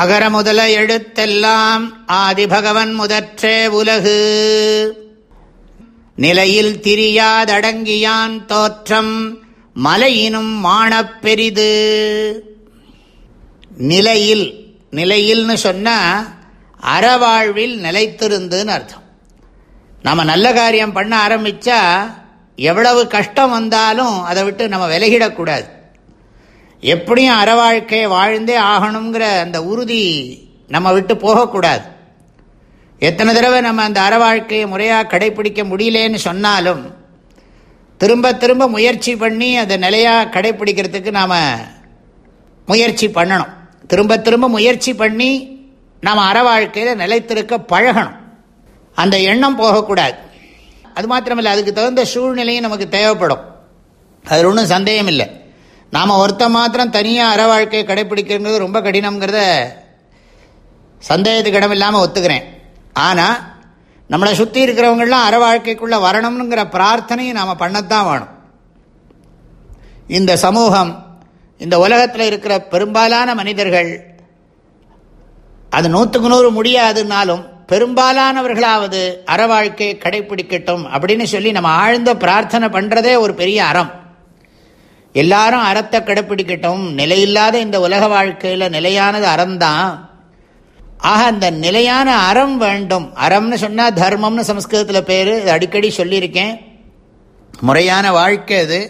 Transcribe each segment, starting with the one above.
அகர முதல எழுத்தெல்லாம் ஆதிபகவன் முதற்றே உலகு. நிலையில் திரியாதடங்கியான் தோற்றம் மலையினும் மாணப் பெரிது. நிலையில் நிலையில்னு சொன்னால் அறவாழ்வில் நிலைத்திருந்துன்னு அர்த்தம். நம்ம நல்ல காரியம் பண்ண ஆரம்பித்தா எவ்வளவு கஷ்டம் வந்தாலும் அதை விட்டு நம்ம விலகிடக்கூடாது. எப்படியும் அற வாழ்க்கையை வாழ்ந்தே ஆகணுங்கிற அந்த உறுதி நம்ம விட்டு போகக்கூடாது. எத்தனை தடவை நம்ம அந்த அற வாழ்க்கையை முறையாக கடைபிடிக்க முடியலேன்னு சொன்னாலும் திரும்ப திரும்ப முயற்சி பண்ணி அதை நிலையாக கடைபிடிக்கிறதுக்கு நாம் முயற்சி பண்ணணும். திரும்ப திரும்ப முயற்சி பண்ணி நாம் அற வாழ்க்கையில் நிலைத்திருக்க பழகணும். அந்த எண்ணம் போகக்கூடாது. அது மாத்திரமில்லை அதுக்கு தகுந்த சூழ்நிலையும் நமக்கு தேவைப்படும். அதில் ஒன்றும் சந்தேகம் இல்லை நாம் ஒருத்த மாத்திரம் தனியாக அற வாழ்க்கையை கடைப்பிடிக்கிறது ரொம்ப கடினங்கிறத சந்தேகத்துக்கு இடமில்லாமல் ஒத்துக்கிறேன். ஆனால் நம்மளை சுற்றி இருக்கிறவங்களாம் அற வாழ்க்கைக்குள்ளே வரணுங்கிற பிரார்த்தனையும் நாம் பண்ணத்தான் வேணும். இந்த சமூகம் இந்த உலகத்தில் இருக்கிற பெரும்பாலான மனிதர்கள் அது நூற்றுக்கு நூறு முடியாதுன்னாலும் பெரும்பாலானவர்களாவது அற வாழ்க்கையை கடைபிடிக்கட்டும் அப்படின்னு சொல்லி நம்ம ஆழ்ந்த பிரார்த்தனை பண்ணுறதே ஒரு பெரிய அறம். எல்லாரும் அறத்தை கடைப்பிடிக்கட்டும். நிலையில்லாத இந்த உலக வாழ்க்கையில் நிலையானது அறம்தான் ஆக அந்த நிலையான அறம் வேண்டும். அறம்னு சொன்னால் தர்மம்னு சம்ஸ்கிருதத்தில் பேர். அடிக்கடி சொல்லியிருக்கேன். முறையான வாழ்க்கை இது.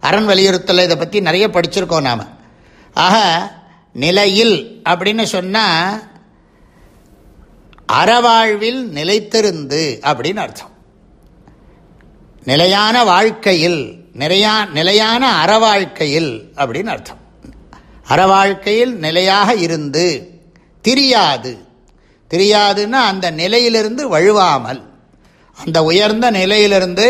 அரண் வலியுறுத்தலை இதை பற்றி நிறைய படிச்சிருக்கோம் நாம். ஆக நிலையில் அப்படின்னு சொன்னால் அறவாழ்வில் நிலைத்திருந்து அப்படின்னு அர்த்தம். நிலையான வாழ்க்கையில் நிறையா நிலையான அறவாழ்க்கையில் அப்படின்னு அர்த்தம். அறவாழ்க்கையில் நிலையாக இருந்து திரியாது. தெரியாதுன்னா அந்த நிலையிலிருந்து வழுவாமல் அந்த உயர்ந்த நிலையிலிருந்து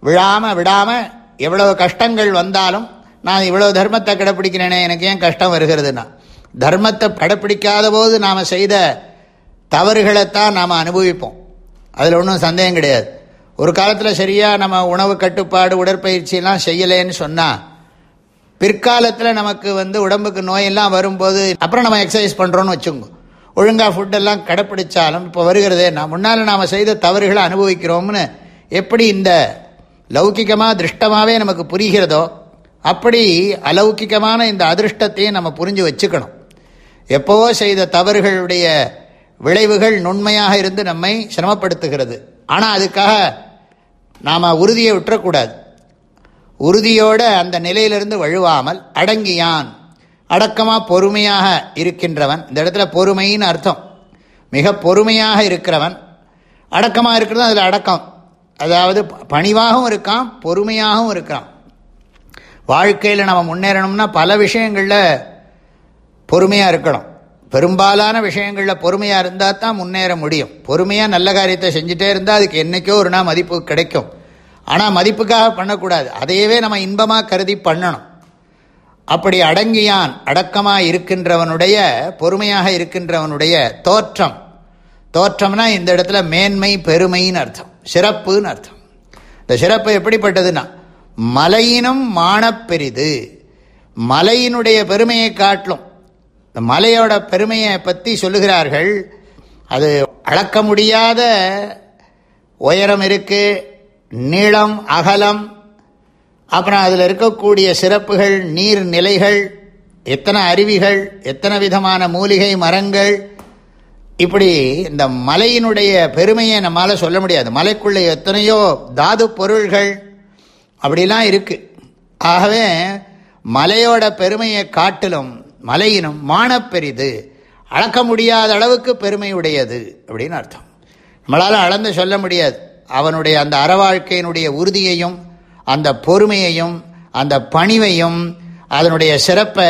விழாமல் விடாமல் எவ்வளவு கஷ்டங்கள் வந்தாலும் நான் இவ்வளோ தர்மத்தை கடைப்பிடிக்கிறேனே எனக்கு ஏன் கஷ்டம் வருகிறதுனா தர்மத்தை கடைப்பிடிக்காத போது நாம் செய்த தவறுகளைத்தான் நாம் அனுபவிப்போம். அதில் ஒன்றும் சந்தேகம் கிடையாது. ஒரு காலத்தில் சரியாக நம்ம உணவு கட்டுப்பாடு உடற்பயிற்சியெல்லாம் செய்யலேன்னு சொன்னால் பிற்காலத்தில் நமக்கு வந்து உடம்புக்கு நோயெல்லாம் வரும்போது அப்புறம் நம்ம எக்ஸசைஸ் பண்ணுறோன்னு வச்சுங்க ஒழுங்காக ஃபுட்டெல்லாம் கடைப்பிடிச்சாலும் இப்போ வருகிறதே நான் முன்னால் நாம் செய்த தவறுகளை அனுபவிக்கிறோம்னு எப்படி இந்த லௌக்கிகமாக திருஷ்டமாகவே நமக்கு புரிகிறதோ அப்படி அலௌக்கிகமான இந்த அதிருஷ்டத்தையும் நம்ம புரிஞ்சு வச்சுக்கணும். எப்போவோ செய்த தவறுகளுடைய விளைவுகள் நுண்மையாக இருந்து நம்மை சிரமப்படுத்துகிறது. ஆனால் அதுக்காக நாம் உறுதியை விட்டுறக்கூடாது. உறுதியோடு அந்த நிலையிலிருந்து வழுவாமல் அடங்கியான். அடக்கமாக பொறுமையாக இருக்கின்றவன். இந்த இடத்துல பொறுமைன்னு அர்த்தம். மிக பொறுமையாக இருக்கிறவன். அடக்கமாக இருக்கிறது அதில் அடக்கம். அதாவது பணிவாகவும் இருக்கான் பொறுமையாகவும் இருக்கான் வாழ்க்கையில் நம்ம முன்னேறணும்னா பல விஷயங்களில் பொறுமையாக இருக்கணும். பெரும்பாலான விஷயங்களில் பொறுமையாக இருந்தால் தான் முன்னேற முடியும். பொறுமையாக நல்ல காரியத்தை செஞ்சுட்டே இருந்தால் அதுக்கு என்றைக்கோ ஒரு நாள் மதிப்பு கிடைக்கும். ஆனால் மதிப்புக்காக பண்ணக்கூடாது. அதையவே நம்ம இன்பமாக கருதி பண்ணணும். அப்படி அடங்கியான் அடக்கமாக இருக்கின்றவனுடைய பொறுமையாக இருக்கின்றவனுடைய தோற்றம். தோற்றம்னா இந்த இடத்துல மேன்மை பெருமைன்னு அர்த்தம். சிறப்புன்னு அர்த்தம். இந்த சிறப்பு எப்படிப்பட்டதுன்னா மலையினும் மானப்பெரிது மலையினுடைய பெருமையை காட்டிலும். இந்த மலையோட பெருமையை பற்றி சொல்லுகிறார்கள். அது அளக்க முடியாத உயரம் இருக்குது நீளம் அகலம். அப்புறம் அதில் இருக்கக்கூடிய சிறப்புகள் நீர் நிலைகள் எத்தனை அருவிகள் எத்தனை விதமான மூலிகை மரங்கள். இப்படி இந்த மலையினுடைய பெருமையை நம்மளால் சொல்ல முடியாது. மலைக்குள்ளே எத்தனையோ தாது பொருள்கள் அப்படிலாம் இருக்குது ஆகவே மலையோட பெருமையை காட்டிலும் மலையினும் மானப்பெரிது அளக்க முடியாத அளவுக்கு பெருமை உடையது அப்படின்னு அர்த்தம். நம்மளால் அளந்து சொல்ல முடியாது. அவனுடைய அந்த அறவாழ்க்கையினுடைய உறுதியையும் அந்த பொறுமையையும் அந்த பணிவையும் அதனுடைய சிறப்பை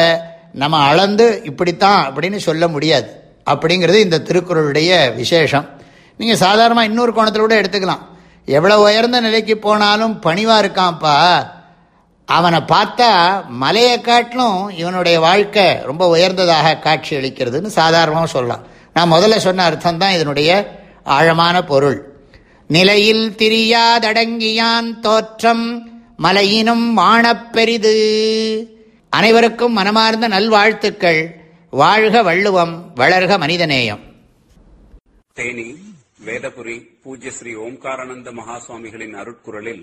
நம்ம அளந்து இப்படித்தான் அப்படின்னு சொல்ல முடியாது. அப்படிங்கிறது இந்த திருக்குறளுடைய விசேஷம். நீங்கள் சாதாரணமாக இன்னொரு கோணத்தில் கூட எடுத்துக்கலாம். எவ்வளோ உயர்ந்த நிலைக்கு போனாலும் பணிவாக இருக்கான்ப்பா. அவனை பார்த்தா மலையை காட்டிலும் இவனுடைய வாழ்க்கை ரொம்ப உயர்ந்ததாக காட்சி அளிக்கிறதுன்னு சாதாரணமாக சொல்லலாம். நான் முதல்ல சொன்ன அர்த்தம்தான் இதனுடைய ஆழமான பொருள். நிலையில் திரியாதடங்கியான் தோற்றம் மலையினும் வானப்பெரிது அனைவருக்கும் மனமார்ந்த நல்வாழ்த்துக்கள். வாழ்க வள்ளுவம் வளர்க மனிதநேயம். தேனி வேதபுரி பூஜ்ய ஸ்ரீ ஓம்காரானந்த மகாசுவாமிகளின் அருட்குரலில்